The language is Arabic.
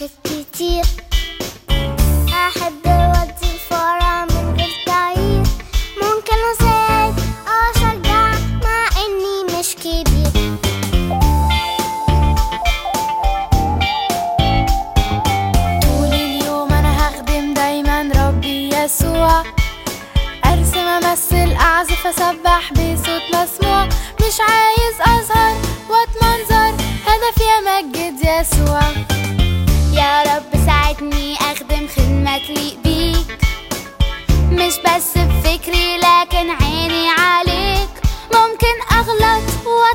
حاجات كتير. أحب أودي الفرع من غير تعيير ممكن أساعد أو أشجع مع إني مش كبير. طول اليوم أنا هخدم دايما ربي يسوع. أرسم أمثل أعزف أسبح بصوت مسموع. مش عايز أظهر وأتمنظر. بخدم خدمة تليق بيك. مش بس بفكري لكن عيني عليك. ممكن أغلط و